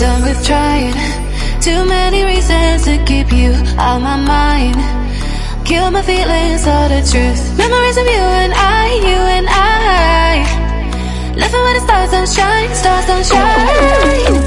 done with trying. Too many reasons to keep you on my mind. Kill my feelings, all the truth. Memories of you and I, you and I. Living where the stars don't shine, stars don't shine.